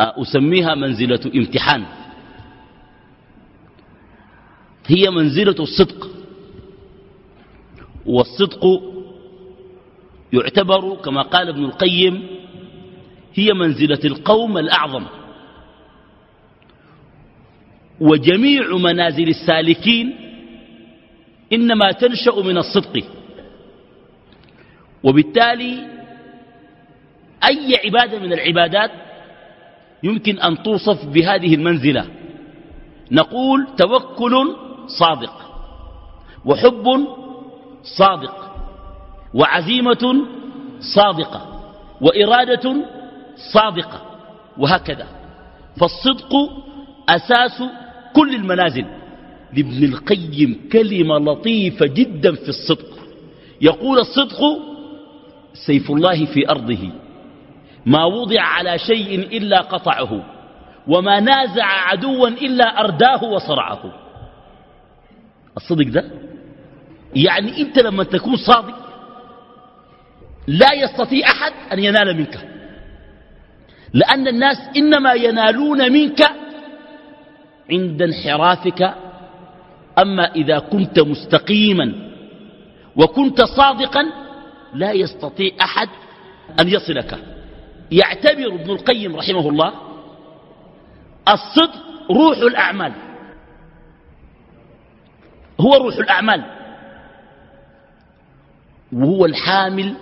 أسميها منزلة امتحان. هي منزلة الصدق. والصدق يعتبر كما قال ابن القيم هي منزلة القوم الأعظم. وجميع منازل السالكين إنما تنشأ من الصدق. وبالتالي أي عبادة من العبادات يمكن أن توصف بهذه المنزلة. نقول توكل صادق وحب صادق وعزيمة صادقة وإرادة صادقة وهكذا. فالصدق أساس كل المنازل. لابن القيم كلمة لطيفة جدا في الصدق. يقول الصدق سيف الله في أرضه. ما وضع على شيء إلا قطعه وما نازع عدوا إلا أرداه وصرعه. الصدق ده؟ يعني أنت لما تكون صادق لا يستطيع أحد أن ينال منك. لأن الناس إنما ينالون منك عند انحرافك. أما إذا كنت مستقيما وكنت صادقا لا يستطيع أحد أن يصلك. يعتبر ابن القيم رحمه الله الصدق روح الأعمال. هو روح الأعمال. وهو الحامل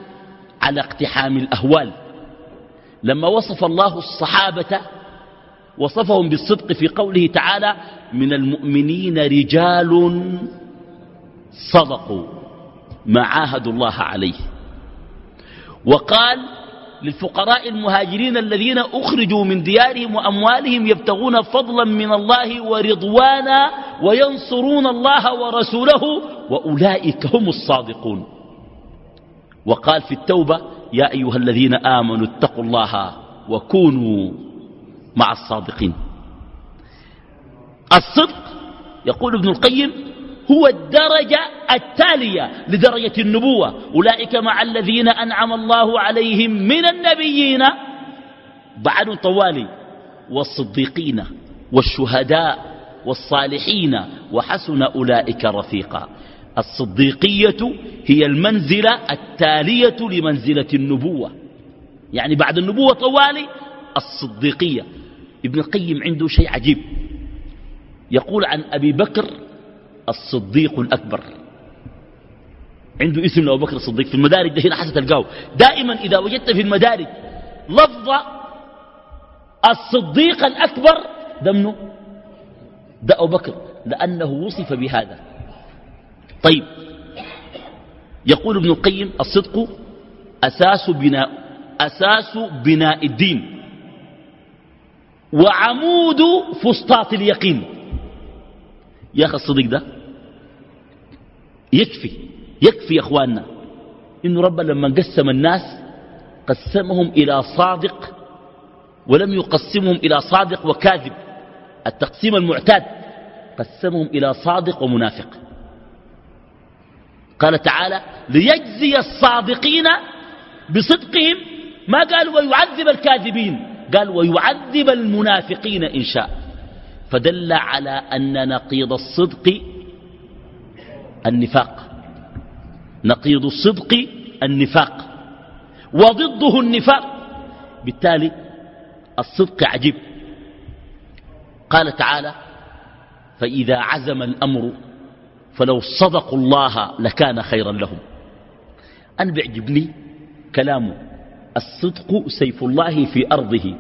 على اقتحام الأهوال. لما وصف الله الصحابة وصفهم بالصدق في قوله تعالى من المؤمنين رجال صدقوا ما عاهدوا الله عليه وقال للفقراء المهاجرين الذين أخرجوا من ديارهم وأموالهم يبتغون فضلا من الله ورضوانا وينصرون الله ورسوله وأولئك هم الصادقون. وقال في التوبة يا أيها الذين آمنوا اتقوا الله وكونوا مع الصادقين. الصدق يقول ابن القيم هو الدرجة التالية لدرجة النبوة. أولئك مع الذين أنعم الله عليهم من النبيين بعد طوالي والصديقين والشهداء والصالحين وحسن أولئك رفيقا. الصديقية هي المنزلة التالية لمنزلة النبوة. يعني بعد النبوة طوالي الصديقية. ابن القيم عنده شيء عجيب. يقول عن أبي بكر الصديق الأكبر. عنده اسم أبو بكر الصديق في المدارج ده هنا حسن تلقاه. دائما إذا وجدت في المدارج لفظ الصديق الأكبر ده منه ده أبو بكر لأنه وصف بهذا. طيب يقول ابن القيم الصدق أساس بناء أساس بناء الدين. وعمود فسطاط اليقين. يا أخي الصديق ده يكفي يكفي يا أخواننا. إن رب لما قسم الناس قسمهم إلى صادق ولم يقسمهم إلى صادق وكاذب. التقسيم المعتاد قسمهم إلى صادق ومنافق. قال تعالى ليجزي الصادقين بصدقهم. ما قال ويعذب الكاذبين؟ قال ويعذب المنافقين إن شاء. فدل على أن نقيض الصدق النفاق. نقيض الصدق النفاق. وضده النفاق. بالتالي الصدق عجيب. قال تعالى فإذا عزم الأمر فلو صدقوا الله لكان خيرا لهم. أنا بيعجبني كلامه الصدق سيف الله في أرضه.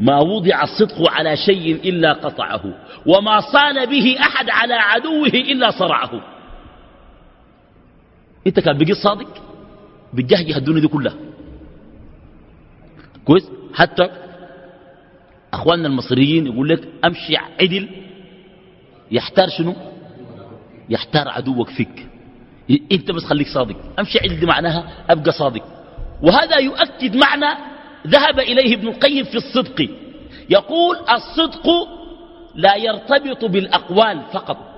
ما وضع الصدق على شيء إلا قطعه. وما صال به أحد على عدوه إلا صرعه. انت كان بقيت صادق بتجهجه الدنيا دي كلها. كويس؟ حتى أخواننا المصريين يقول لك أمشي عدل يحتار شنو؟ يحتار عدوك فيك. انت بس خليك صادق. امشي عدل دي معناها ابقى صادق. وهذا يؤكد معنى ذهب إليه ابن القيم في الصدق. يقول الصدق لا يرتبط بالأقوال فقط.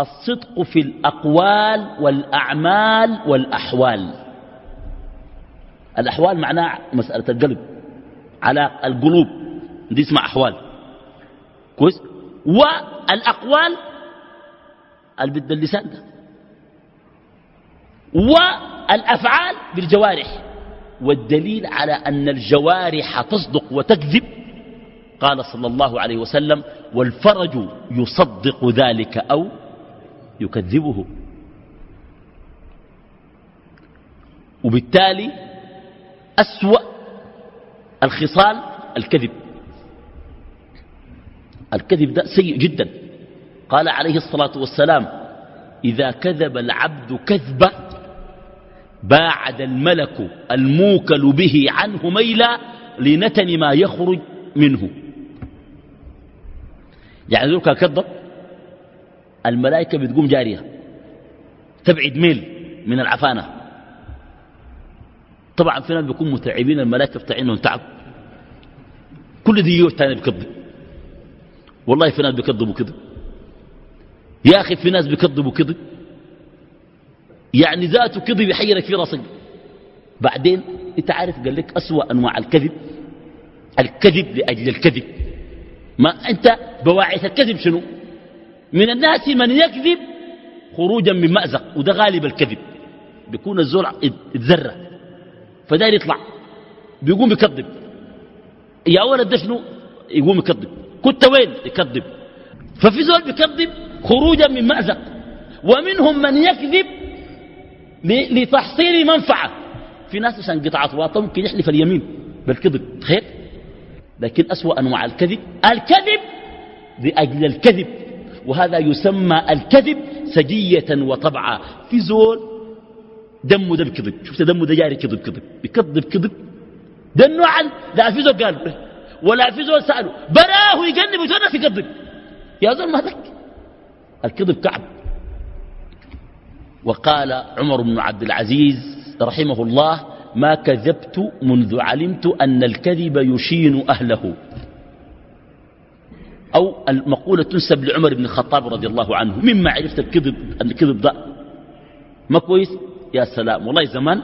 الصدق في الأقوال والأعمال والأحوال. الأحوال معناها مسألة القلب على القلوب. دي اسمها أحوال. كويس؟ والأقوال البد اللسان ده. والأفعال بالجوارح. والدليل على أن الجوارح تصدق وتكذب. قال صلى الله عليه وسلم والفرج يصدق ذلك أو يكذبه. وبالتالي أسوأ الخصال الكذب. الكذب ده سيء جدا. قال عليه الصلاة والسلام إذا كذب العبد كذبة باعد الملك الموكل به عنه ميلا لنتن ما يخرج منه. يعني ذلك كذب الملائكة بتقوم جارية تبعد ميل من العفانة. طبعا في ناس بيكون متعبين الملائكة بتاعينهم تعب. كل دي يوم تاني بيكذب والله في ناس بيكذبوا كذب. يا أخي في ناس بيكذبوا كذب. يعني ذاته كذب يحيرك في راسك. بعدين أنت عارف قال لك أسوأ أنواع الكذب. الكذب لأجل الكذب. ما أنت بواعث الكذب شنو؟ من الناس من يكذب خروجا من مأزق وده غالب الكذب. بيكون الزول اتذرة فداير يطلع. بيقوم يكذب. يا ولد ده شنو؟ يقوم يكذب. كنت وين؟ يكذب. ففي زول بيكذب خروجا من مأزق. ومنهم من يكذب لتحصيل منفعة. في ناس عشان قطعة واطة ممكن يحلف اليمين بالكذب تخيل؟ لكن أسوأ أنواع الكذب الكذب لأجل الكذب. وهذا يسمى الكذب سجية وطبعا. في زول دمه ده بكذب. شفت دمه ده جاري كذب كذب. بكذب كذب. ده النوع لا في زول قال ولا في زول سأله. براه يجنب ويتونس يكذب. يا زول ما ذك. الكذب كعب. وقال عمر بن عبد العزيز رحمه الله ما كذبت منذ علمت أن الكذب يشين أهله. أو المقولة تنسب لعمر بن الخطاب رضي الله عنه. مما عرفت الكذب الكذب ده ما كويس؟ يا سلام. والله زمان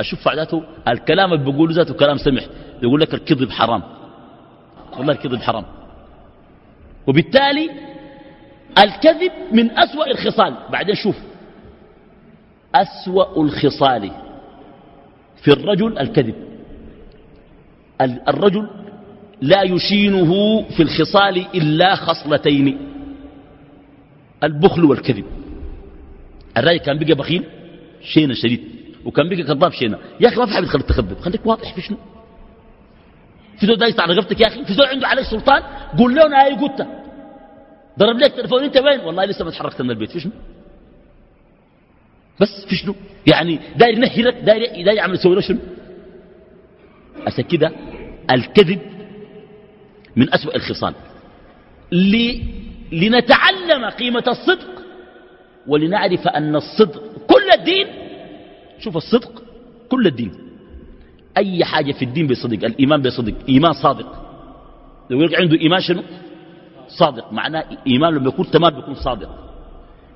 أشوف فعلاته الكلام اللي بيقوله ذاته كلام سمح. يقول لك الكذب حرام. والله الكذب حرام. وبالتالي الكذب من أسوأ الخصال. بعدين شوف. أسوأ الخصال في الرجل الكذب. الرجل لا يشينه في الخصال إلا خصلتين. البخل والكذب. الراجل كان بقى بخيل شينا شديد. وكان بقى كذاب شينا يا أخي ما في حاجة بتخليك تكذب خليك واضح في شنو. في زول دايس على رقبتك يا أخي. في زول عنده عليك سلطان قول له أنا هاي قلت ضرب لك تلفون أنت وين؟ والله لسه ما تحركت من البيت. في شنو؟ بس في شنو؟ يعني داير ينهرك داير داير يعمل يسوي شنو؟ عشان كده الكذب من أسوأ الخصال. لنتعلم قيمة الصدق ولنعرف أن الصدق كل الدين. شوف الصدق كل الدين. أي حاجة في الدين بصدق الإيمان بصدق إيمان صادق. لو يقول عنده إيمان شنو؟ صادق. معناه إيمان لما يكون تمام بيكون صادق.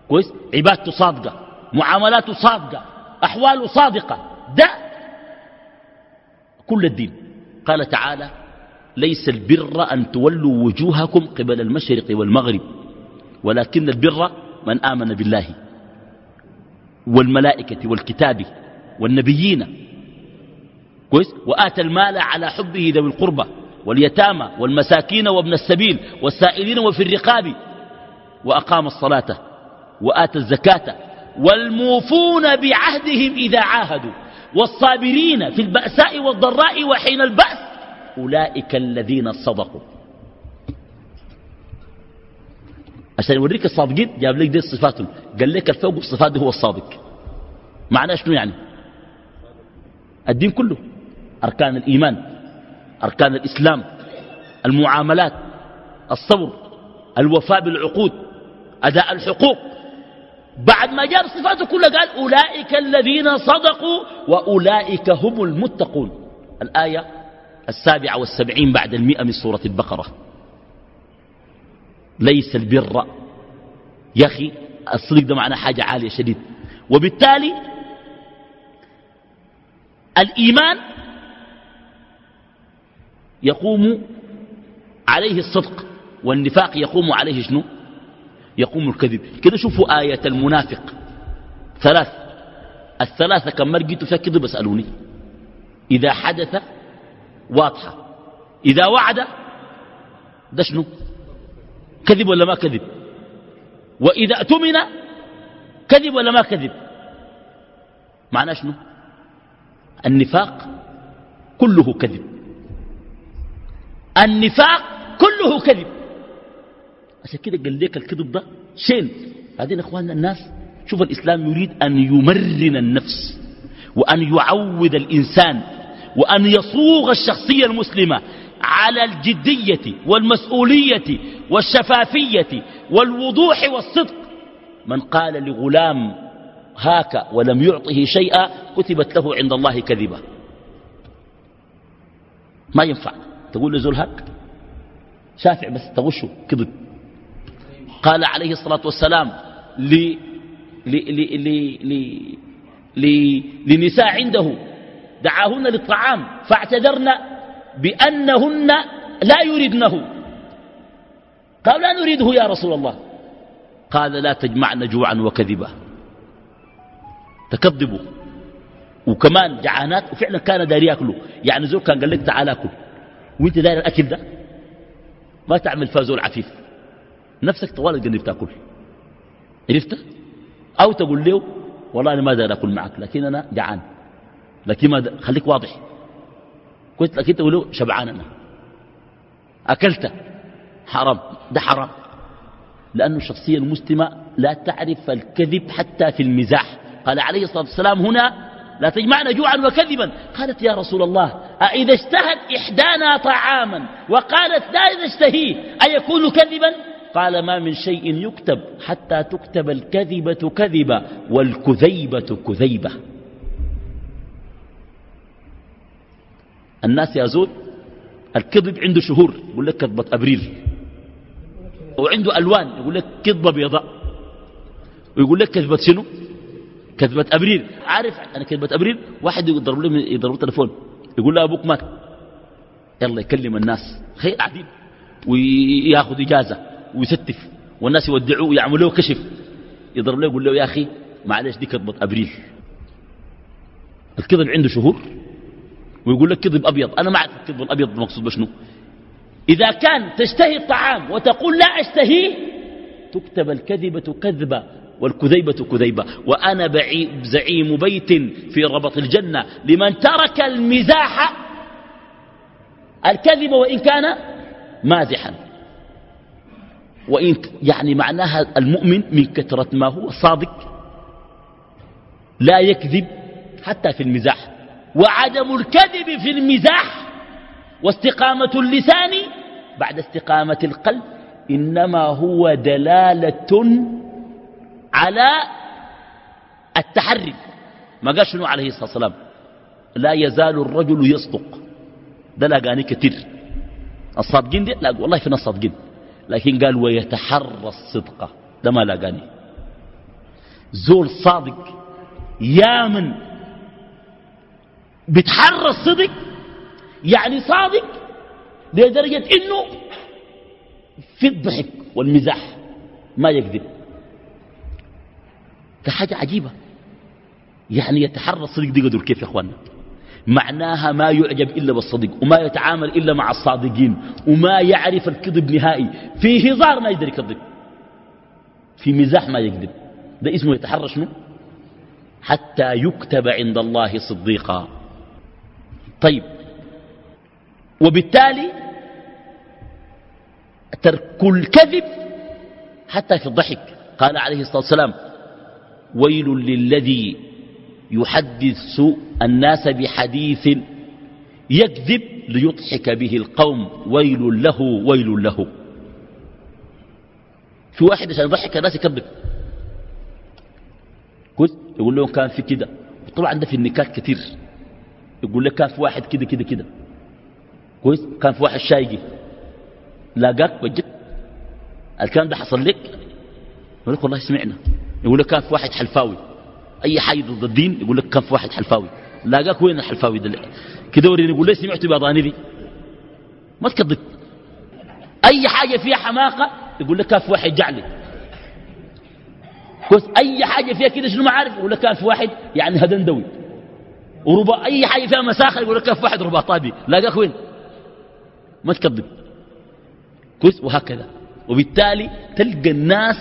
كويس؟ عبادته صادقة معاملاته صادقة أحواله صادقة. ده كل الدين. قال تعالى ليس البر أن تولوا وجوهكم قبل المشرق والمغرب ولكن البر من آمن بالله والملائكة والكتاب والنبيين. كويس؟ وآتى المال على حبه ذوي القربى واليتامى والمساكين وابن السبيل والسائلين وفي الرقاب وأقام الصلاة وآتى الزكاة. والموفون بعهدهم إذا عاهدوا والصابرين في البأساء والضراء وحين البأس أولئك الذين صدقوا. عشان يوريك الصادقين جاب لك دي صفاتهم. قال لك الفوق الصفات هو الصادق. معناه شنو يعني؟ الدين كله. أركان الإيمان أركان الإسلام المعاملات الصبر الوفاء بالعقود أداء الحقوق. بعد ما جاب صفاته كلها قال أولئك الذين صدقوا وأولئك هم المتقون. الآية السابعة والسبعين بعد المئة من سورة البقرة. ليس البر. يا أخي الصدق ده معناه حاجة عالية شديد. وبالتالي الإيمان يقوم عليه الصدق والنفاق يقوم عليه شنو؟ يقوم الكذب. كده شوفوا آية المنافق. ثلاث. الثلاثة كم مرقيتوا فيها كده؟ بسألوني. إذا حدث واضحة. إذا وعد ده شنو؟ كذب ولا ما كذب؟ وإذا اؤتمن كذب ولا ما كذب؟ معناه شنو؟ النفاق كله كذب. النفاق كله كذب. عشان كده قال لك الكذب ده شين؟ بعدين إخواننا الناس شوف الإسلام يريد أن يمرن النفس وأن يعود الإنسان وأن يصوغ الشخصية المسلمة على الجدية والمسؤولية والشفافية والوضوح والصدق. من قال لغلام هاك ولم يعطه شيئا كتبت له عند الله كذبة. ما ينفع. تقول لزول هاك؟ شافع بس تغشه كذب. قال عليه الصلاة والسلام ل ل ل ل ل لنساء عنده دعاهن للطعام فاعتذرن بأنهن لا يريدنه. قالوا لا نريده يا رسول الله. قال لا تجمعن جوعا وكذبا. تكذبوا. وكمان جعانات وفعلا كان داري يأكلوا. يعني زول كان قال لك تعال آكل. وأنت داير الأكل ده؟ ما تعمل فازول عفيف. نفسك طوال الجنب تاكل عرفت؟ أو تقول له والله أنا ما داير آكل معك لكن أنا جعان. لكن ما خليك واضح. كنت لكن تقول له شبعان أنا. أكلت. حرام. ده حرام. لأن الشخصية المسلمة لا تعرف الكذب حتى في المزاح. قال عليه الصلاة والسلام هنا لا تجمعنا جوعا وكذبا. قالت يا رسول الله أإذا اشتهت إحدانا طعاما وقالت لا نشتهيه أيكون كذبا؟ قال ما من شيء يكتب حتى تكتب الكذبة كذبة والكذيبة كذيبة. الناس يا زود الكذب عنده شهور يقول لك كذبة أبريل. وعنده ألوان يقول لك كذبة بيضاء. ويقول لك كذبة شنو؟ كذبة أبريل. عارف أنا كذبة أبريل؟ واحد يضرب له يضرب له تليفون. يقول له أبوك مات. يلا يكلم الناس. خير قاعدين وياخذ إجازة ويستف. والناس يودعوه ويعملوا له كشف. يضرب له يقول له يا أخي معلش دي كذبة أبريل. الكذب عنده شهور. ويقول لك كذب أبيض. أنا ما أعرف الكذب الأبيض المقصود بشنو. إذا كان تشتهي الطعام وتقول لا أشتهيه تكتب الكذبة كذبة والكذيبة كذيبة. وأنا زعيم بيت في ربط الجنة. لمن ترك المزاح الكذب وإن كان مازحا. وإن يعني معناها المؤمن من كثرة ما هو صادق لا يكذب حتى في المزاح. وعدم الكذب في المزاح واستقامة اللسان بعد استقامة القلب إنما هو دلالة على التحري. ما قال شنو عليه الصلاة والسلام؟ لا يزال الرجل يصدق. ده لاقاني كثير الصادقين دي؟ لا والله فينا الصادقين لكن قال ويتحرى الصدق. ده ما لاقاني زول صادق يامن بتحرى الصدق يعني صادق لدرجة إنه في الضحك والمزاح ما يكذب. كحاجة عجيبة. يعني يتحرى الصدق دي قدر كيف يا اخوانا معناها ما يعجب إلا بالصدق وما يتعامل إلا مع الصادقين وما يعرف الكذب نهائي. في هزار ما يقدر يكذب. في مزاح ما يكذب. ده اسمه يتحرى شنو؟ حتى يكتب عند الله صديقا. طيب. وبالتالي ترك الكذب حتى في الضحك. قال عليه الصلاة والسلام ويل للذي يحدث الناس بحديث يكذب ليضحك به القوم. ويل له ويل له. في واحد عشان يضحك الناس يكذب. يقول لهم كان في كده. طبعا ده في النكات كثير يقول لك كان في واحد كده كده كده. كويس؟ كان في واحد شايقي. لاقاك؟ وجد الكلام ده حصل لك؟ يقول لك والله سمعنا. يقول لك كان في واحد حلفاوي. أي حاجة ضد الدين يقول لك كان في واحد حلفاوي. لاقاك وين الحلفاوي ده؟ كده وريني يقول لي سمعت بأضانبي ما تكذب. أي حاجة فيها حماقة يقول لك كان في واحد جعلي. كويس؟ أي حاجة فيها كده شنو ما عارف يقول لك كان في واحد يعني هدندوي. وربا أي حاجة فيها مساخه يقول لك في واحد رباطادي لاقاك وين؟ ما تكذب. كويس؟ وهكذا. وبالتالي تلقى الناس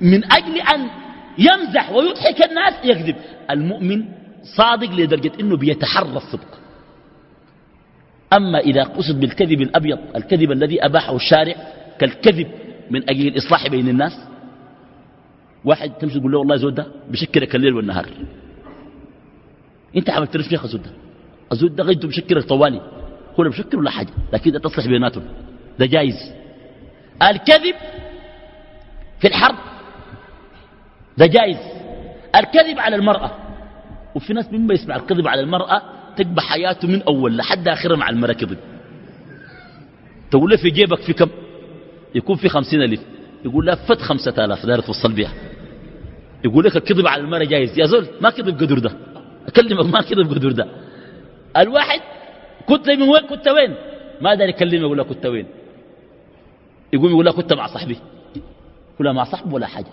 من أجل أن يمزح ويضحك الناس يكذب. المؤمن صادق لدرجة أنه بيتحرى الصدق. أما إذا قصد بالكذب الأبيض الكذب الذي أباحه الشارع كالكذب من أجل الإصلاح بين الناس واحد تمشي تقول له والله زود ده بشكرك الليل والنهار. انت عملت رشيخ زود ده. الزود ده غيرته بشكرك طوالي. هو لا بشكر ولا حاجة. لكن ده تصلح بيناتهم. ده جايز. الكذب في الحرب. ده جايز. الكذب على المرأة. وفي ناس مما يسمع الكذب على المرأة تقبى حياته من أول لحد آخرها مع المرأة كذب تقول له في جيبك في كم؟ يكون في خمسين ألف. يقول له فت خمسة آلاف. دارت توصل بها يقول لك الكذب على المرأة جايز. يا زول ما كذب قدر ده. أكلمك ما كذب قدر ده. الواحد كنت من وين؟ كنت وين؟ ما داري يكلمه يقول لك كنت وين؟ يقوم يقول لك كنت مع صاحبي. يقول مع صاحبه ولا حاجة.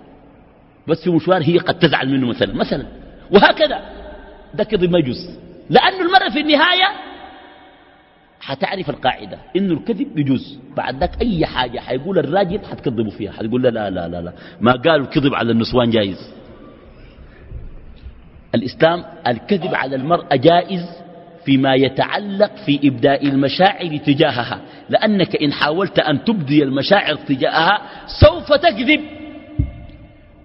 بس في مشوار هي قد تزعل منه مثلا مثلا. وهكذا. ده كذب ما يجوز. لأنه المرأة في النهاية حتعرف القاعدة. إنه الكذب يجوز. بعد ذاك أي حاجة حيقول الراجل حتكذبوا فيها. حتقول لا لا لا لا. ما قالوا الكذب على النسوان جائز الإسلام الكذب على المرأة جائز فيما يتعلق في إبداء المشاعر تجاهها لأنك إن حاولت أن تبدي المشاعر تجاهها سوف تكذب.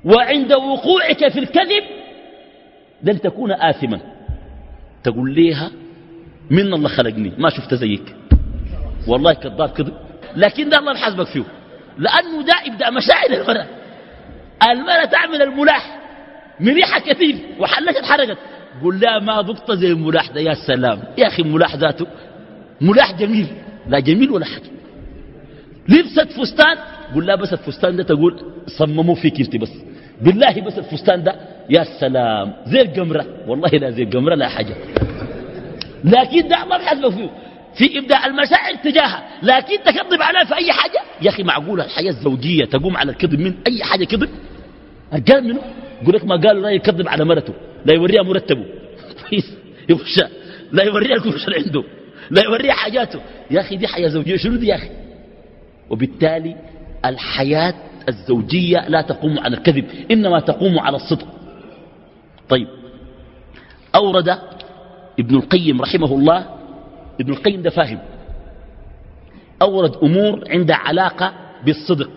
وعند وقوعك في الكذب لن تكون آثما. تقول ليها من الله خلقني ما شفت زيك. والله كذاب كذب لكن ده الله الحسبك فيه لأنه ده إبداء مشاعر المرأة. المرأة تعمل الملاح. مريحة كثير وحلت حرقت قل لا ما ضبط زي الملاح ده يا سلام. يا أخي الملاح ذاته ملاح جميل لا جميل ولا حاجة. لبست فستان قل لا بس الفستان ده تقول صمموا أنت بس. بالله بس الفستان ده يا سلام. زي القمرة والله لا زي القمرة لا حاجة. لكن ده ما بحسبه فيه. في إبداء المشاعر تجاهها. لكن تكذب عليها في أي حاجة. يا أخي معقولة الحياة الزوجية تقوم على الكذب من أي حاجة كذب؟ الرجال منه. يقول لك ما قالوا لا يكذب على مرته لا يوريها مرتبه. كويس. يخشى لا يوريها الكوش اللي عنده. لا يوريها حاجاته. يا أخي دي حياة زوجية. شنو دي يا أخي؟ وبالتالي الحياة الزوجية لا تقوم على الكذب إنما تقوم على الصدق. طيب. أورد ابن القيم رحمه الله ابن القيم ده فاهم. أورد أمور عندها علاقة بالصدق.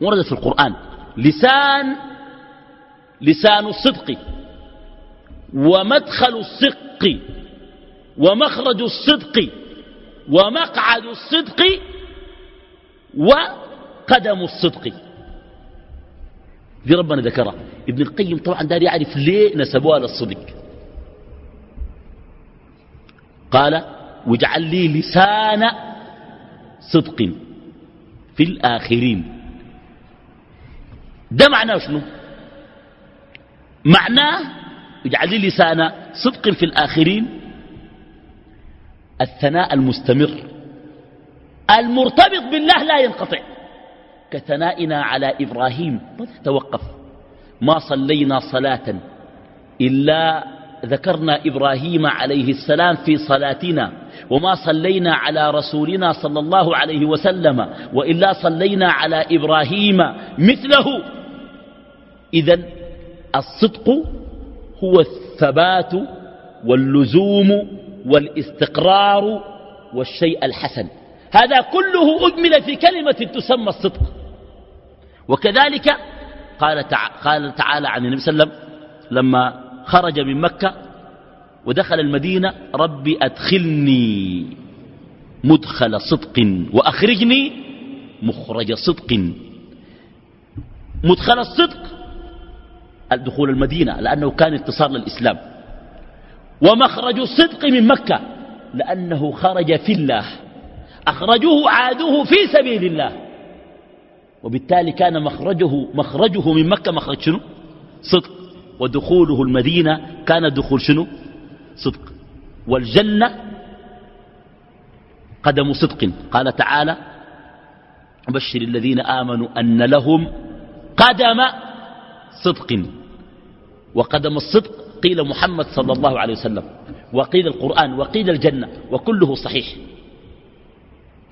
وردت في القرآن. لسان لسان الصدق ومدخل الصدق ومخرج الصدق ومقعد الصدق وقدم الصدق. دي ربنا ذكرها. ابن القيم طبعا دار يعرف ليه نسبوها للصدق قال واجعل لي لسان صدق في الآخرين. ده معناه شنو؟ معناه اجعل لي لسان صدق في الآخرين الثناء المستمر. المرتبط بالله لا ينقطع. كثنائنا على إبراهيم. ما تتوقف ما صلينا صلاة إلا ذكرنا إبراهيم عليه السلام في صلاتنا وما صلينا على رسولنا صلى الله عليه وسلم وإلا صلينا على إبراهيم مثله. إذا الصدق هو الثبات واللزوم والاستقرار والشيء الحسن. هذا كله أجمل في كلمة تسمى الصدق. وكذلك قال, تع... قال تعالى عن النبي صلى الله عليه وسلم لما خرج من مكة ودخل المدينة ربي أدخلني مدخل صدق وأخرجني مخرج صدق. مدخل الصدق الدخول المدينة لأنه كان انتصار للإسلام. ومخرج الصدق من مكة لأنه خرج في الله. أخرجوه عادوه في سبيل الله. وبالتالي كان مخرجه, مخرجه من مكة مخرج شنو؟ صدق. ودخوله المدينة كان دخول شنو؟ صدق. والجنة قدم صدق. قال تعالى بشر الذين آمنوا أن لهم قدم صدق. وقدم الصدق قيل محمد صلى الله عليه وسلم وقيل القرآن وقيل الجنة وكله صحيح.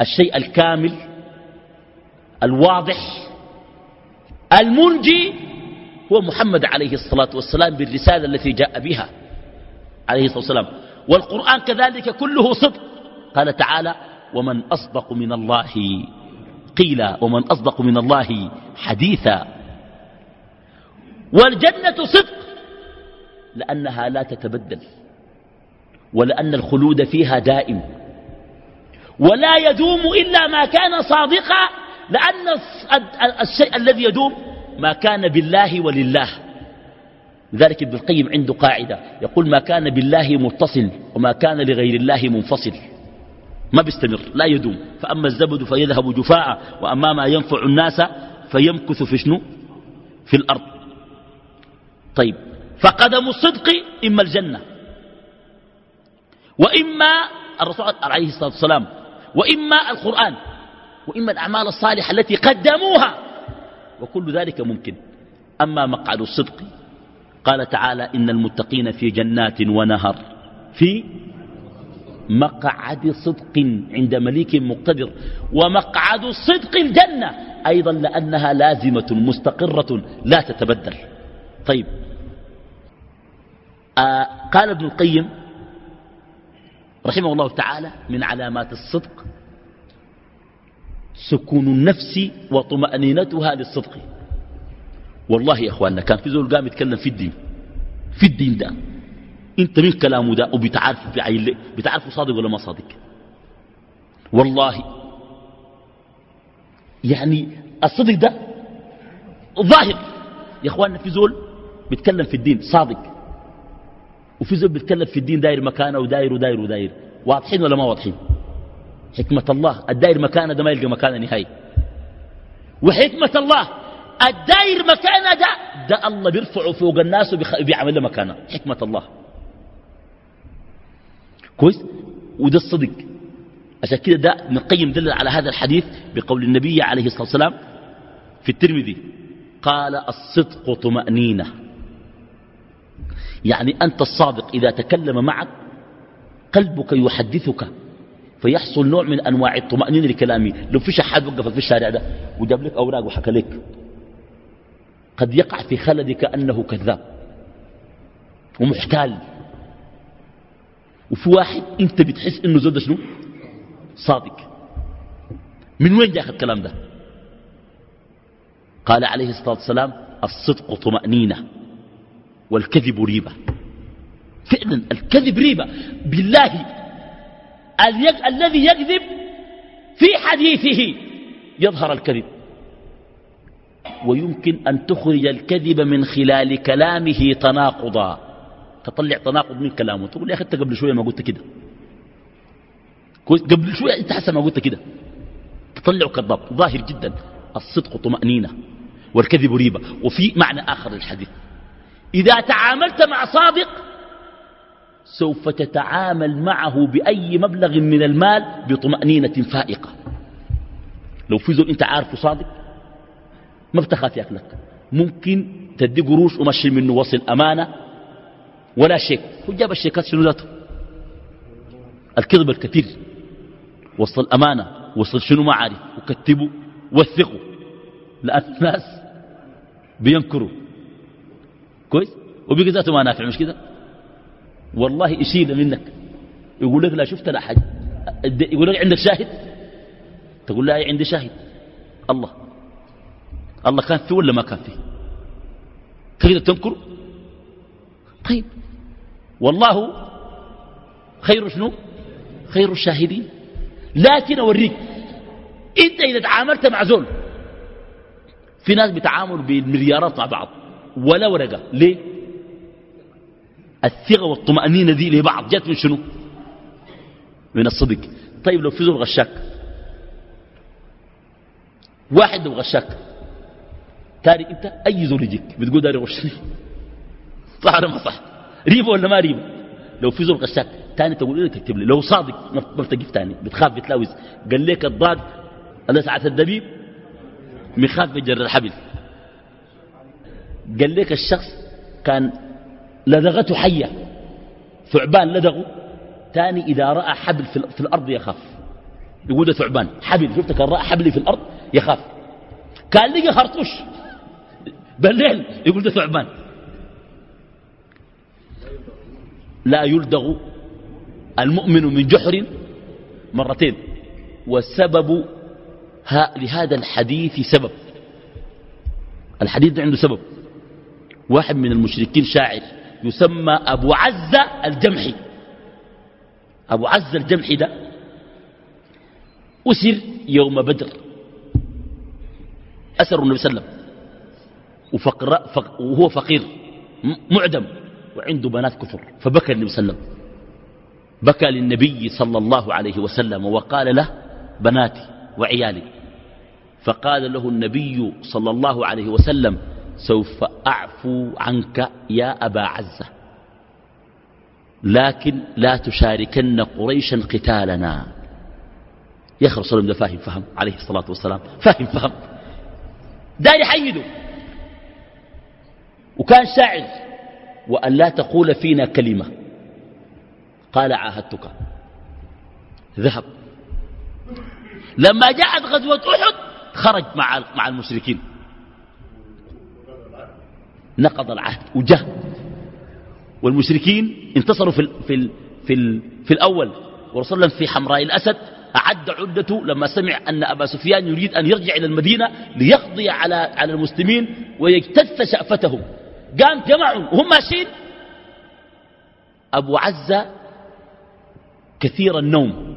الشيء الكامل الواضح المنجي هو محمد عليه الصلاة والسلام بالرسالة التي جاء بها عليه الصلاة والسلام. والقرآن كذلك كله صدق. قال تعالى ومن أصدق من الله قيل ومن أصدق من الله حديثا. والجنة صدق. لأنها لا تتبدل ولأن الخلود فيها دائم ولا يدوم إلا ما كان صادقا لأن الشيء الذي يدوم ما كان بالله ولله. ذلك ابن القيم عنده قاعدة يقول ما كان بالله متصل وما كان لغير الله منفصل. ما بيستمر لا يدوم. فأما الزبد فيذهب جفاء وأما ما ينفع الناس فيمكث في شنو؟ في الأرض. طيب فقدم الصدق إما الجنة وإما الرسول عليه الصلاة والسلام وإما القرآن وإما الأعمال الصالحة التي قدموها وكل ذلك ممكن. أما مقعد الصدق قال تعالى إن المتقين في جنات ونهر في مقعد صدق عند مليك مقتدر ومقعد الصدق الجنة أيضا لأنها لازمة مستقرة لا تتبدل. طيب آه قال ابن القيم رحمه الله تعالى من علامات الصدق سكون النفس وطمأنينتها للصدق. والله يا إخواننا كان في زول قام يتكلم في الدين في الدين ده انت من كلامه ده وبتعرف بتعرفه صادق ولا ما صادق؟ والله يعني الصدق ده ظاهر. يا إخواننا في زول بيتكلم في الدين صادق. وفي زول بيتكلم في الدين داير مكانه وداير وداير وداير. واضحين ولا ما واضحين؟ حكمة الله الداير مكانه ده ما يلقى مكانه نهائي. وحكمة الله الداير مكانه ده ده الله بيرفعه فوق الناس وبيعمل له مكانه. حكمة الله. كويس؟ وده الصدق. عشان كده ده ابن القيم دل على هذا الحديث بقول النبي عليه الصلاة والسلام في الترمذي قال الصدق طمأنينة. يعني أنت الصادق إذا تكلم معك قلبك يحدثك فيحصل نوع من أنواع الطمأنينة لكلامي. لو في شحات وقفت في الشارع ده وجاب لك أوراق وحكى لك. قد يقع في خلدك أنه كذاب ومحتال. وفي واحد أنت بتحس إنه زود شنو؟ صادق. من وين جاء الكلام ده؟ قال عليه الصلاة والسلام الصدق طمأنينة. والكذب ريبة. فعلا الكذب ريبة. بالله الذي يكذب في حديثه يظهر الكذب. ويمكن أن تخرج الكذب من خلال كلامه تناقضا. تطلع تناقض من كلامه. تقول يا أخي أنت قبل شوية ما قلت كده. قبل شوية أنت حسن ما قلت كده. تطلع كذاب ظاهر جدا. الصدق طمأنينة. والكذب ريبة. وفي معنى آخر للحديث إذا تعاملت مع صادق سوف تتعامل معه بأي مبلغ من المال بطمأنينة فائقة. لو في زول أنت عارفه صادق ما بتخاف ياكلك ممكن تدي قروش ومشي منه وصل أمانة ولا شيك. هو جاب الشيكات شنو ذاته؟ الكذب الكثير. وصل أمانة وصل شنو ما عارف. وكتبوا وثقوا لأن الناس بينكروا. كويس؟ وبقي ذاته ما نافع مش كده؟ والله يشيل منك. يقول لك لا شفت لا حاجة. يقول لك عندك شاهد؟ تقول لا عندي شاهد. الله. الله كان فيه ولا ما كان فيه؟ كده تنكر طيب. والله خير شنو؟ خير الشاهدين. لكن أوريك أنت إذا تعاملت مع زول في ناس بيتعاملوا بالمليارات مع بعض. ولا ورقة. ليه؟ الثقة والطمأنينة دي لبعض. جات من شنو؟ من الصدق. طيب لو في زول غشاك. واحد لو غشاك. تاري انت أي زول يجيك؟ بتقول داري غشني. صح ولا ما صح؟ ريبه ولا ما ريبه؟ لو في زول غشاك تاني تقول لي تكتب لي. لو صادق ما بتقف تاني. بتخاف بتلاوز. قال لك الضاد أنا ساعة الدبيب مخاف بجر الحبل قال لك الشخص كان لدغته حية ثعبان لدغه تاني إذا رأى حبل في الأرض يخاف. يقول ده ثعبان حبل شفت كان رأى حبل في الأرض يخاف. كان لقى خرطوش. بالليل يقول ده ثعبان. لا يلدغ المؤمن من جحر مرتين والسبب لهذا الحديث سبب. الحديث ده عنده سبب. واحد من المشركين شاعر يسمى أبو عزة الجمحي. أبو عزة الجمحي ده أسر يوم بدر. أسر النبي صلى الله عليه وسلم. وفقر وهو فقير معدم وعنده بنات كفر. فبكى النبي صلى الله عليه وسلم. بكى للنبي صلى الله عليه وسلم وقال له بناتي وعيالي. فقال له النبي صلى الله عليه وسلم سوف أعفو عنك يا أبا عزة. لكن لا تشاركن قريشا قتالنا. يا أخي رسول الله فاهم فهم عليه الصلاة والسلام فاهم فهم. داري حيده وكان شاعر وأن لا تقول فينا كلمة. قال عاهدتك. ذهب. لما جاءت غزوة أحد خرج مع مع المشركين. نقض العهد. وجه. والمشركين انتصروا في, ال في, ال في, ال في الأول. ورسول في حمراء الأسد أعد عدته لما سمع أن أبا سفيان يريد أن يرجع إلى المدينة ليقضي على, على المسلمين ويجتث شأفتهم. قام جمعوا وهم ماشيين. أبو عزة كثير النوم.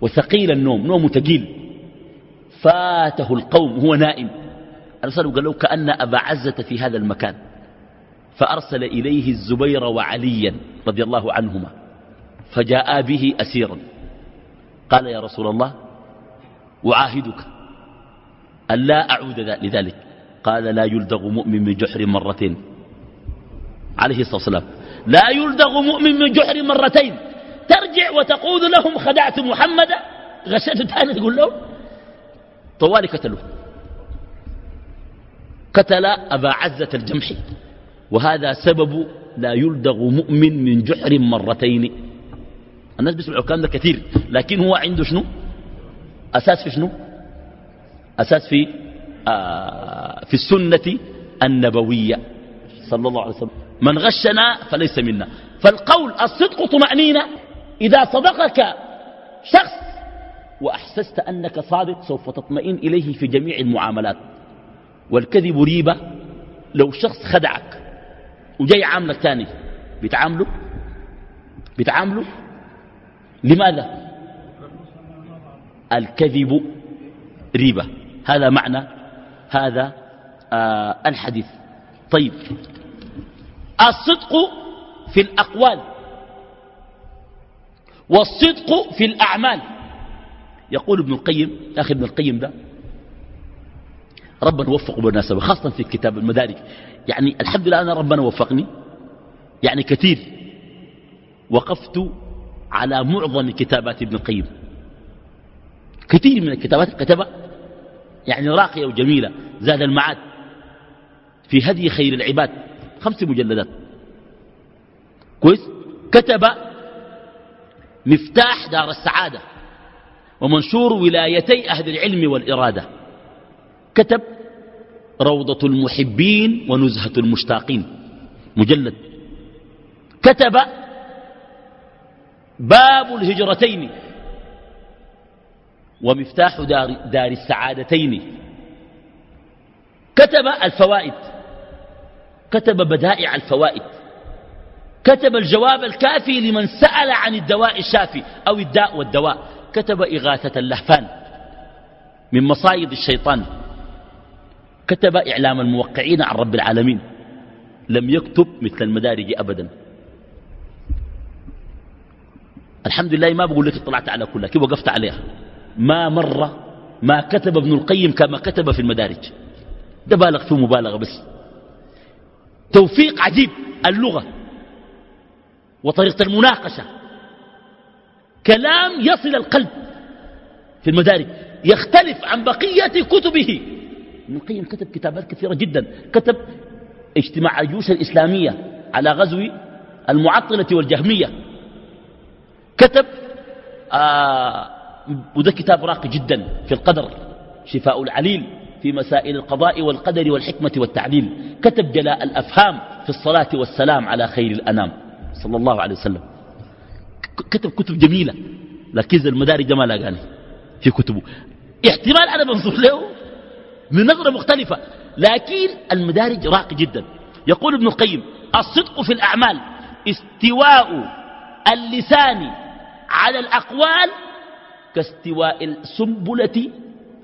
وثقيل النوم. نوم ثقيل. فاته القوم. هو نائم. أرسلوا قال له كأن أبا عزة في هذا المكان فأرسل إليه الزبير وعليا رضي الله عنهما فجاء به أسيرا قال يا رسول الله أعاهدك ألا أعود لذلك قال لا يلدغ مؤمن من جحر مرتين عليه الصلاة والسلام لا يلدغ مؤمن من جحر مرتين ترجع وتقول لهم خدعت محمدا غشيت تاني تقول له طوالي قتلوه. قتل أبا عزة الجمحي. وهذا سبب لا يلدغ مؤمن من جحر مرتين. الناس بيسمعوا الكلام ده كثير لكن هو عنده شنو؟ أساس في شنو؟ أساس في آه في السنة النبوية. صلى الله عليه وسلم. من غشنا فليس منا. فالقول الصدق طمأنينة. إذا صدقك شخص وأحسست أنك صادق سوف تطمئن إليه في جميع المعاملات. والكذب ريبة لو شخص خدعك وجاي عاملك تاني بيتعاملوا بيتعاملوا لماذا؟ الكذب ريبة. هذا معنى هذا آه الحديث. طيب. الصدق في الأقوال والصدق في الأعمال. يقول ابن القيم أخي ابن القيم ده ربنا وفقه بالمناسبة خاصة في كتاب المدارك. يعني الحمد لله أنا ربنا وفقني. يعني كثير وقفت على معظم كتابات ابن القيم. كثير من الكتابات كتبها يعني راقية وجميلة زاد المعاد في هدي خير العباد. خمس مجلدات. كويس؟ كتب مفتاح دار السعادة ومنشور ولايتي أهل العلم والإرادة. كتب روضة المحبين ونزهة المشتاقين. مجلد. كتب باب الهجرتين ومفتاح دار, دار السعادتين. كتب الفوائد. كتب بدائع الفوائد. كتب الجواب الكافي لمن سأل عن الدواء الشافي أو الداء والدواء. كتب إغاثة اللهفان من مصايد الشيطان. كتب إعلام الموقعين عن رب العالمين. لم يكتب مثل المدارج أبدا. الحمد لله ما بقول لك اطلعت على كلها كيف وقفت عليها؟ ما مرة ما كتب ابن القيم كما كتب في المدارج. ده بالغ فيه مبالغة بس. توفيق عجيب اللغة وطريقة المناقشة. كلام يصل القلب في المدارج يختلف عن بقية كتبه. ابن القيم كتب كتابات كثيرة جدا. كتب اجتماع الجيوش الإسلامية على غزو المعطلة والجهمية. كتب آه وده كتاب راقي جدا في القدر شفاء العليل في مسائل القضاء والقدر والحكمة والتعليل. كتب جلاء الأفهام في الصلاة والسلام على خير الأنام صلى الله عليه وسلم. كتب كتب جميلة لكن المدارج ما لاقاني في كتبه. احتمال أنا بنظر له من نظرة مختلفة. لكن المدارج راقي جدا. يقول ابن القيم الصدق في الأعمال استواء اللسان على الأقوال كاستواء السنبلة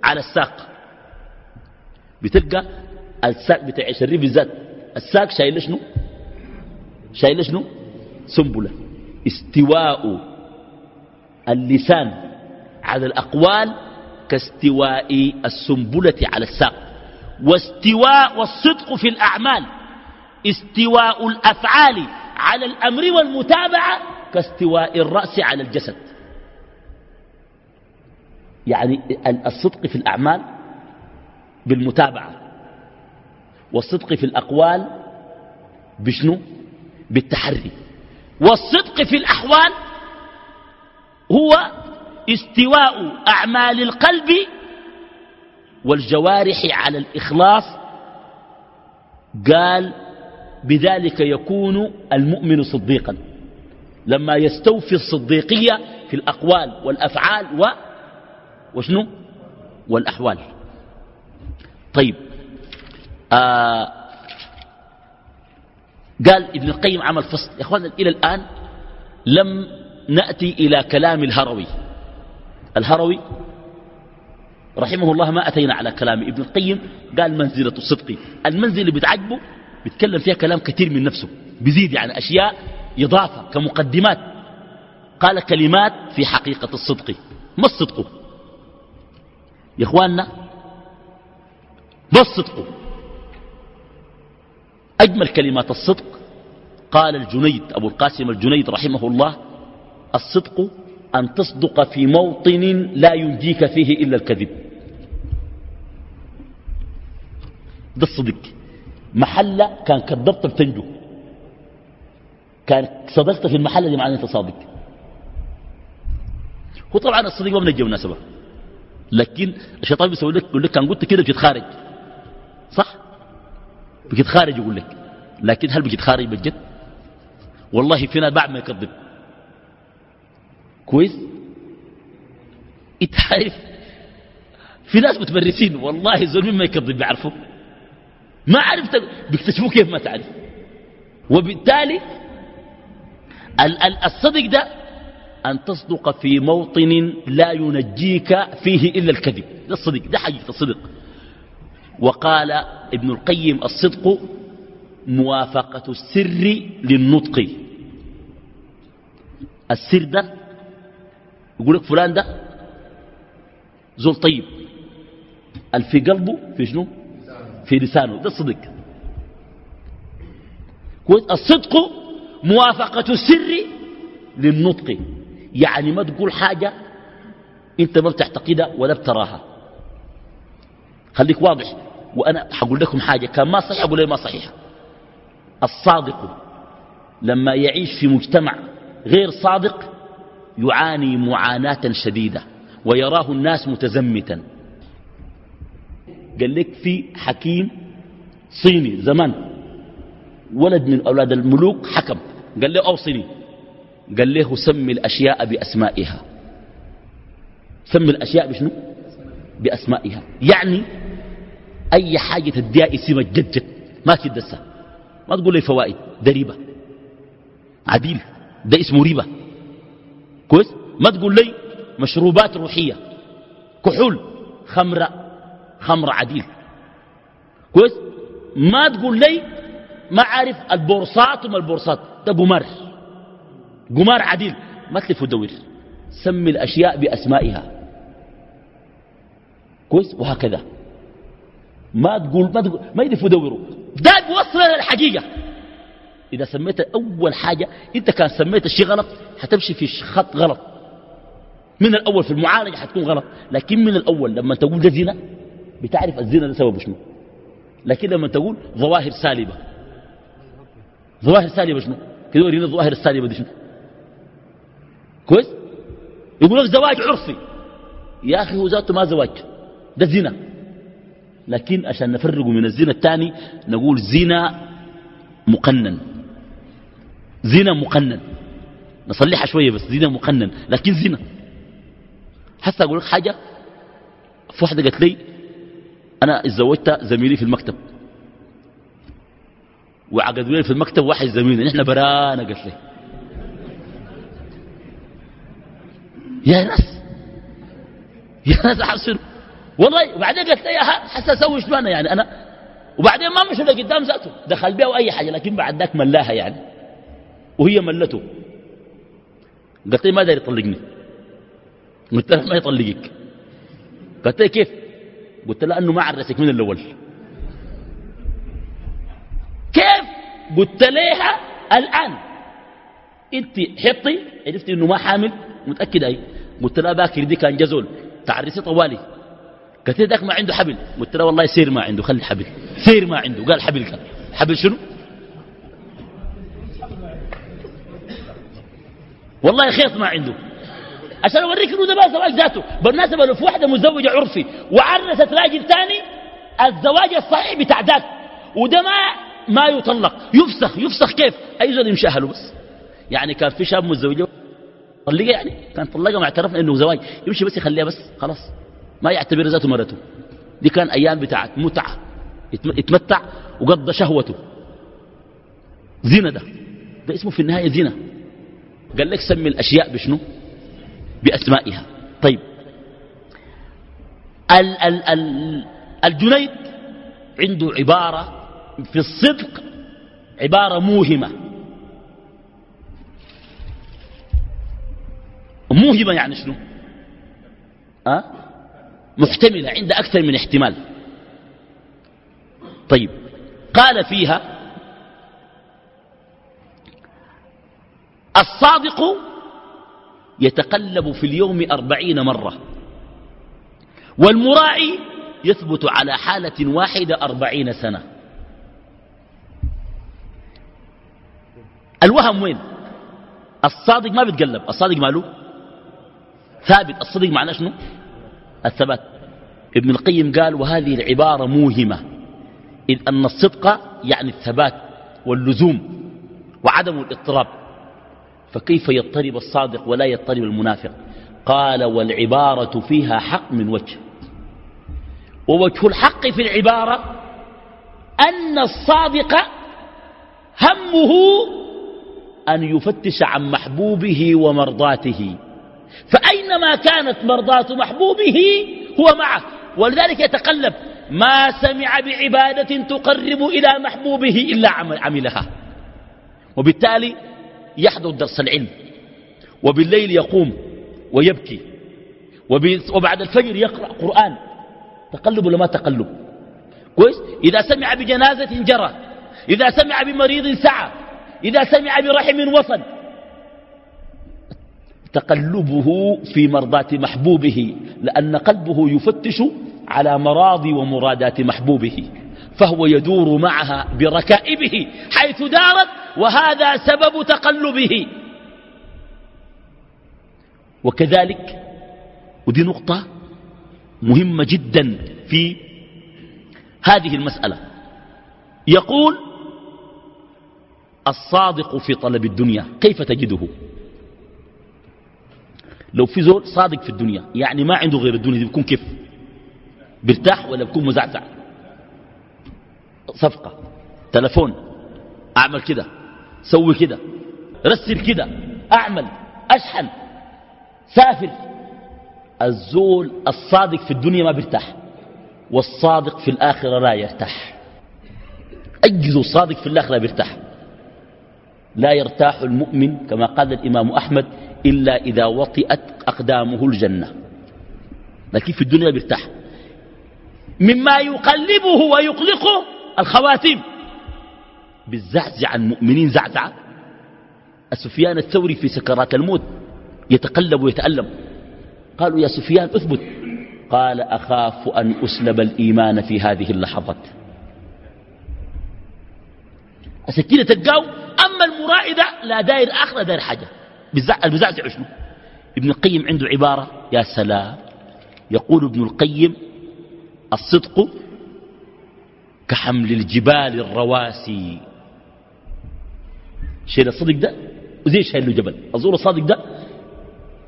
على الساق. بتلقى الساق بتاع الشريف بالذات الساق شايل شنو؟ شايل شنو؟ سنبلة. استواء اللسان على الأقوال كاستواء السنبلة على الساق. واستواء والصدق في الأعمال. استواء الأفعال على الأمر والمتابعة كاستواء الرأس على الجسد. يعني الصدق في الأعمال بالمتابعة. والصدق في الأقوال بشنو؟ بالتحري. والصدق في الأحوال هو استواء أعمال القلب والجوارح على الإخلاص قال بذلك يكون المؤمن صديقا. لما يستوفي الصديقية في الأقوال والأفعال و وشنو؟ والأحوال. طيب آه قال ابن القيم عمل فصل. يا اخوانا إلى الآن لم نأتي إلى كلام الهروي. الهروي رحمه الله ما أتينا على كلام ابن القيم قال منزلة الصدق. المنزل اللي بتعجبه بيتكلم فيها كلام كثير من نفسه بيزيد يعني أشياء إضافة كمقدمات. قال كلمات في حقيقة الصدق. ما الصدق؟ يا إخواننا ما الصدق؟ أجمل كلمات الصدق قال الجنيد أبو القاسم الجنيد رحمه الله الصدق أن تصدق في موطن لا ينجيك فيه إلا الكذب. ده الصدق محلة كان كذبت بتنجو. كان صدقت في المحلة دي معناه أنت صادق. هو طبعا الصديق ما بنجي بالمناسبة. لكن الشيطان بيسوي لك يقول لك كان قلت كده بتتخارج. صح؟ بتتخارج يقول لك. لكن هل بتتخارج بجد والله فينا بعد ما يكذب. كويس؟ انت عارف في ناس متمرسين والله زول ما يكذب بيعرفوا ما عرفت بيكتشفوه كيف ما تعرف. وبالتالي الصدق ده أن تصدق في موطن لا ينجيك فيه إلا الكذب. ده الصدق ده حقيقة الصدق. وقال ابن القيم الصدق موافقة السر للنطق. السر ده يقول لك فلان ده زول طيب. في قلبه في شنو؟ في لسانه. ده الصدق الصدق موافقة السر للنطق. يعني ما تقول حاجة انت ما بتعتقدها ولا بتراها. خليك واضح. وأنا حقول لكم حاجة كان ما صحيح أقول ما صحيح الصادق لما يعيش في مجتمع غير صادق يعاني معاناة شديدة ويراه الناس متزمتا. قال لك في حكيم صيني زمان ولد من أولاد الملوك حكم. قال له أوصني. قال له سمي الأشياء بأسمائها. سمي الأشياء بشنو؟ بأسمائها. يعني أي حاجة تديها اسمها جد ما تدسها ما تقول لي فوائد ده ريبة. عديل ده اسمه ريبة. كويس؟ ما تقول لي مشروبات روحية. كحول خمرة خمر عديل. كويس؟ ما تقول لي ما عارف البورصات وما البورصات. ده قمار. قمار عديل. ما تلف ودور. سمي الأشياء بأسمائها. كويس؟ وهكذا. ما تقول ما تقول ما يلف ودوروا ده بيوصل للحقيقة. إذا سميت أول حاجة أنت كان سميت الشيء غلط حتمشي في خط غلط. من الأول في المعالجة حتكون غلط. لكن من الأول لما تقول ده زنا بتعرف الزنا ده سببه شنو. لكن لما تقول ظواهر سالبة. ظواهر سالبة شنو؟ كده ورينا الظواهر السالبة دي شنو. كويس؟ يقول لك زواج عرفي. يا أخي هو ذاته ما زواج. ده زنا. لكن عشان نفرق من الزنا الثاني نقول زنا مقنن. زنا مقنن. نصلحها شوية بس زنا مقنن لكن زنا. حتى أقول لك حاجة؟ في واحدة قالت لي أنا اتزوجت زميلي في المكتب. وعقدوا لي في المكتب واحد زميلي نحن برانا قالت لي. يا ناس يا ناس أحسن والله وبعدين قالت لي حتى أسوي شنو أنا يعني؟ أنا وبعدين ما مشوا لقدام ذاته. دخل بها أي حاجة لكن بعد ذاك ملاها يعني. وهي ملته. قالت لي ما داري يطلقني؟ قلت لها ما يطلقك. قالت لي كيف؟ قلت لها أنه ما عرسك من الأول. كيف؟ قلت لها الآن. أنت حطي عرفتي إنه ما حامل؟ متأكد أي. قلت لها باكر دي كان جزول. تعرسي طوالي. قلت لي ذاك ما عنده حبل. قلت لها والله سير ما عنده خلي حبل سير ما عنده. قال حبل كان حبل شنو؟ والله خيط ما عنده. عشان أوريك إنه ده ما زواج ذاته. بالمناسبة لو في واحدة مزوجة عرفي وعرست راجل ثاني الزواج الصحيح بتاع ذاك. وده ما ما يطلق. يفسخ يفسخ كيف؟ أي زول يمشي أهله بس. يعني كان في شاب متزوجه طلقها يعني؟ كان طلقها ما اعترفنا إنه زواج. يمشي بس يخليها بس خلاص. ما يعتبر ذاته مرته. دي كان أيام بتاعت متعة. يتمتع وقضى شهوته. زنا ده. ده اسمه في النهاية زنا قال لك سمي الأشياء بشنو؟ بأسمائها. طيب. ال ال ال الجنيد عنده عبارة في الصدق عبارة موهمة. موهمة يعني شنو؟ أه؟ محتملة عند أكثر من احتمال. طيب. قال فيها الصادق يتقلب في اليوم أربعين مرة والمراعي يثبت على حالة واحدة أربعين سنة. الوهم وين؟ الصادق ما بيتقلب الصادق ماله؟ ثابت الصدق معناه شنو؟ الثبات. ابن القيم قال وهذه العبارة موهمة إذ أن الصدق يعني الثبات واللزوم وعدم الاضطراب. فكيف يضطرب الصادق ولا يضطرب المنافق؟ قال والعبارة فيها حق من وجه. ووجه الحق في العبارة أن الصادق همه أن يفتش عن محبوبه ومرضاته. فأينما كانت مرضاة محبوبه هو معه. ولذلك يتقلب ما سمع بعبادة تقرب إلى محبوبه إلا عملها. وبالتالي يحضر درس العلم وبالليل يقوم ويبكي وبعد الفجر يقرأ قرآن تقلب ولا ما تقلب؟ كويس؟ إذا سمع بجنازة جرى إذا سمع بمريض سعى إذا سمع برحم وصل تقلبه في مرضاة محبوبه لأن قلبه يفتش على مراضي ومرادات محبوبه. فهو يدور معها بركائبه حيث دارت وهذا سبب تقلبه. وكذلك ودي نقطة مهمة جدا في هذه المسألة. يقول الصادق في طلب الدنيا كيف تجده؟ لو في زول صادق في الدنيا يعني ما عنده غير الدنيا دي بيكون كيف؟ بيرتاح ولا بيكون مزعزع؟ صفقة تلفون أعمل كده سوي كده رسل كده أعمل أشحن سافر. الزول الصادق في الدنيا ما بيرتاح والصادق في الآخرة لا يرتاح. أجزوا الصادق في الآخرة بيرتاح. لا يرتاح المؤمن كما قال الإمام أحمد إلا إذا وطئت أقدامه الجنة. لكن في الدنيا بيرتاح. مما يقلبه ويقلقه الخواتيم. بالزعزع عن مؤمنين زعزعة السفيان الثوري في سكرات الموت يتقلب ويتألم. قالوا يا سفيان اثبت. قال أخاف أن أسلب الإيمان في هذه اللحظات. السكينة تلقاه. أما المرائدة لا داير آخر داير حاجة. البزعزع شنو؟ ابن القيم عنده عبارة يا سلام. يقول ابن القيم الصدق كحمل الجبال الرواسي. شيل الصدق ده؟ وزي شايل له جبل. الزور الصادق ده؟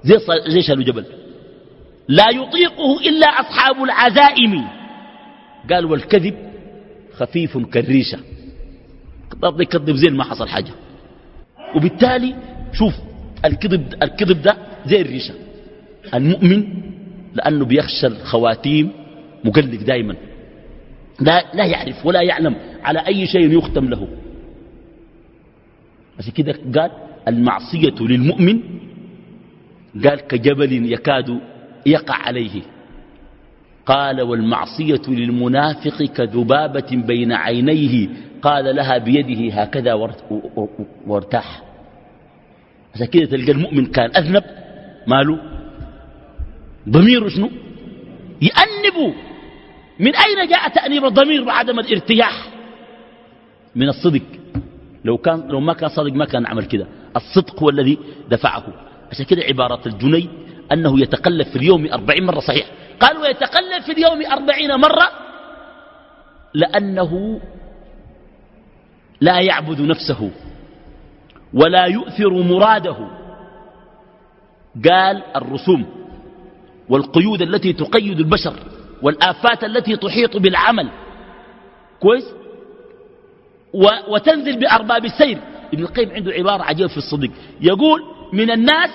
زي, زي شايل له جبل. لا يطيقه إلا أصحاب العزائم. قال والكذب خفيف كالريشة. قدر يكذب زين ما حصل حاجة. وبالتالي شوف الكذب, الكذب ده زي الريشة. المؤمن لأنه بيخشى الخواتيم مقلق دائما لا, لا يعرف ولا يعلم على أي شيء يختم له. عشان كده قال المعصية للمؤمن قال كجبل يكاد يقع عليه. قال والمعصية للمنافق كذبابة بين عينيه قال لها بيده هكذا وارتاح. عشان كده تلقى المؤمن كان أذنب ماله؟ ضميره شنو؟ يأنب من أين جاء تأنيب الضمير وعدم الارتياح؟ من الصدق. لو, كان لو ما كان صادق ما كان عمل كده. الصدق هو الذي دفعه. عشان كده عبارة الجنيد أنه يتقلب في اليوم أربعين مرة صحيح. قال ويتقلب في اليوم أربعين مرة لأنه لا يعبد نفسه ولا يؤثر مراده. قال الرسوم والقيود التي تقيد البشر. والآفات التي تحيط بالعمل. كويس؟ وتنزل بأرباب السير. ابن القيم عنده عبارة عجيبة في الصدق. يقول من الناس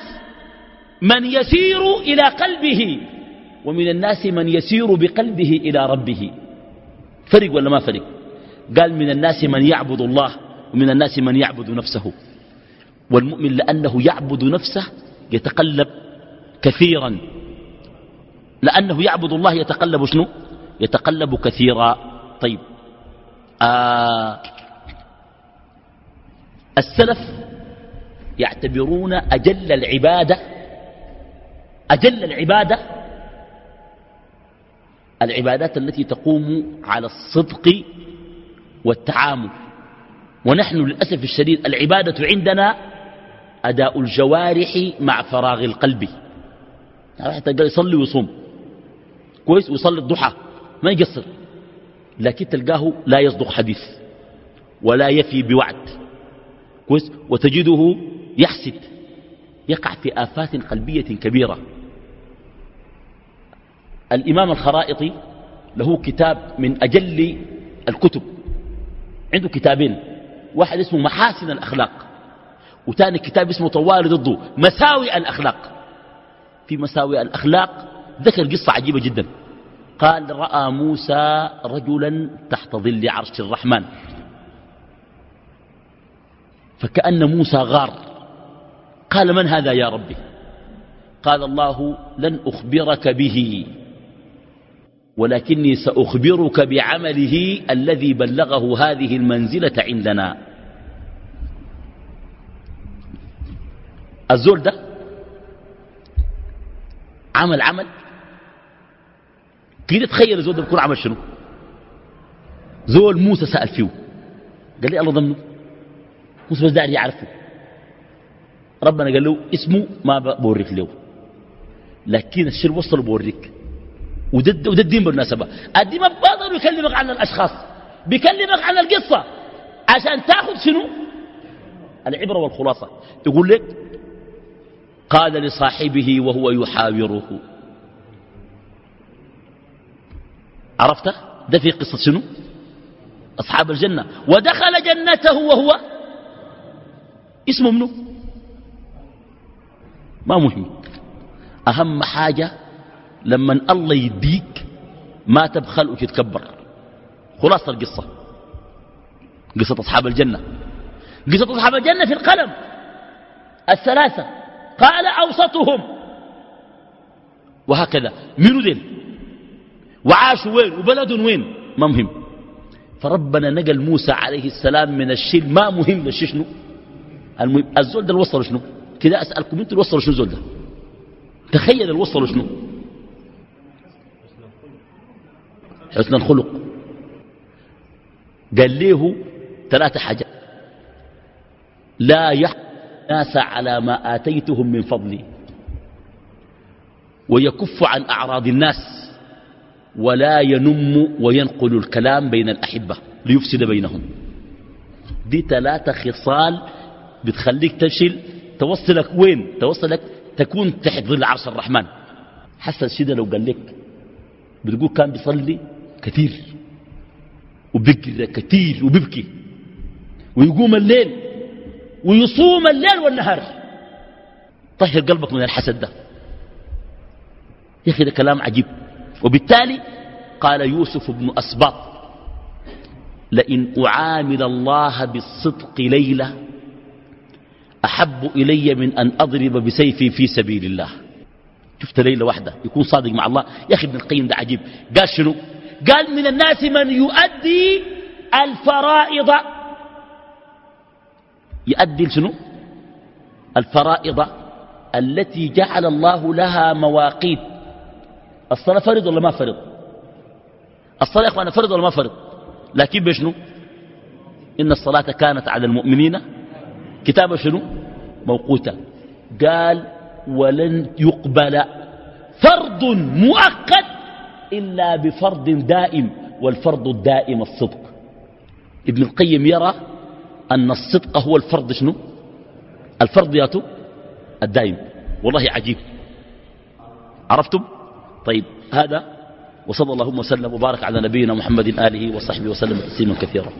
من يسير إلى قلبه ومن الناس من يسير بقلبه إلى ربه. فرق ولا ما فرق؟ قال من الناس من يعبد الله ومن الناس من يعبد نفسه. والمؤمن لأنه يعبد نفسه يتقلب كثيرا. لأنه يعبد الله يتقلب شنو؟ يتقلب كثيرا. طيب. آه السلف يعتبرون أجل العبادة أجل العبادة العبادات التي تقوم على الصدق والتعامل. ونحن للأسف الشديد العبادة عندنا أداء الجوارح مع فراغ القلب. حتى يصلي ويصوم. كويس ويصلي الضحى ما يقصر. لكن تلقاه لا يصدق حديث ولا يفي بوعد. كويس؟ وتجده يحسد يقع في آفات قلبية كبيرة. الإمام الخرائطي له كتاب من أجل الكتب. عنده كتابين واحد اسمه محاسن الأخلاق وثاني كتاب اسمه طوال ضده مساوئ الأخلاق. في مساوئ الأخلاق ذكر قصة عجيبة جدا. قال رأى موسى رجلا تحت ظل عرش الرحمن. فكأن موسى غار. قال من هذا يا ربي؟ قال الله لن أخبرك به ولكني سأخبرك بعمله الذي بلغه هذه المنزلة عندنا. الزول ده عمل عمل كده تخيل الزول ده بيكون عمل شنو؟ زول موسى سأل فيه. قال لي الله ضمنه موسى بس داعي يعرفه. ربنا قال له اسمه ما بوريك له لكن الشر وصل بوريك. وده, وده الدين بالمناسبة. الدين ما بقدر يكلمك عن الأشخاص. بيكلمك عن القصة. عشان تاخذ شنو؟ العبرة والخلاصة. يقول لك قال لصاحبه وهو يحاوره. عرفت؟ ده في قصة شنو؟ أصحاب الجنة. ودخل جنته وهو اسمه منه ما مهم. أهم حاجة لما الله يديك ما تبخل وتتكبر. خلاصة القصة. قصة أصحاب الجنة. قصة أصحاب الجنة في القلم. الثلاثة. قال أوسطهم. وهكذا. منو ذل وعاشوا وين؟ وبلدهم وين؟ ما مهم. فربنا نقل موسى عليه السلام من الشيل ما مهم للشي شنو؟ المهم الزول ده الوصل شنو؟ كده أسألكم أنتوا الوصل شنو زول ده؟ تخيل الوصل شنو؟ حسن الخلق. قال له ثلاثة حاجات. لا يحكم الناس على ما آتيتهم من فضلي ويكف عن أعراض الناس. ولا ينم وينقل الكلام بين الأحبة ليفسد بينهم. دي ثلاثة خصال بتخليك تشل توصلك وين؟ توصلك تكون تحت ظل عرش الرحمن. حسن شده لو قال لك بتقول كان بيصلي كثير وبيقرأ كثير وبيبكي ويقوم الليل ويصوم الليل والنهار. طهر قلبك من الحسد ده. يا أخي ده كلام عجيب. وبالتالي قال يوسف بن أسباط لئن أعامل الله بالصدق ليلة أحب إلي من أن أضرب بسيفي في سبيل الله. شفت ليلة واحدة يكون صادق مع الله. يا أخي ابن القيم ده عجيب. قال شنو؟ قال من الناس من يؤدي الفرائض. يؤدي شنو الفرائض التي جعل الله لها مواقيت. الصلاة فرض ولا ما فرض؟ الصلاة يا أخوانا فرض ولا ما فرض؟ لكن بشنو؟ إن الصلاة كانت على المؤمنين. كتابة شنو؟ موقوتة. قال ولن يقبل فرض مؤقت إلا بفرض دائم. والفرض الدائم الصدق. ابن القيم يرى أن الصدق هو الفرض شنو؟ الفرض ياتو الدائم. والله عجيب. عرفتم؟ طيب هذا وصلى اللهم وسلم وبارك على نبينا محمد آله وصحبه وسلم تسليما كثيرا.